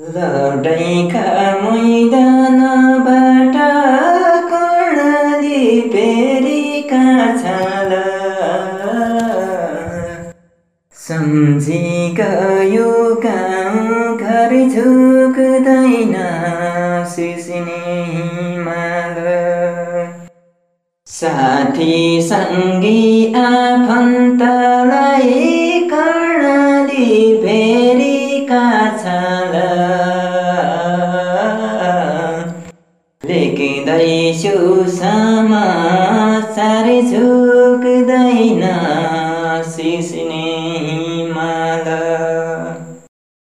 लडाइँका मैदानबाट कर्णाली पेरीका छाल सम्झी गयो गाउँ घर झुक्दैन सिस्ने हिमाल साथी सङ्गी आफन्तलाई कर्णाली छाल लेख्दैछु समाचार झुक्दैन सिस्ने माला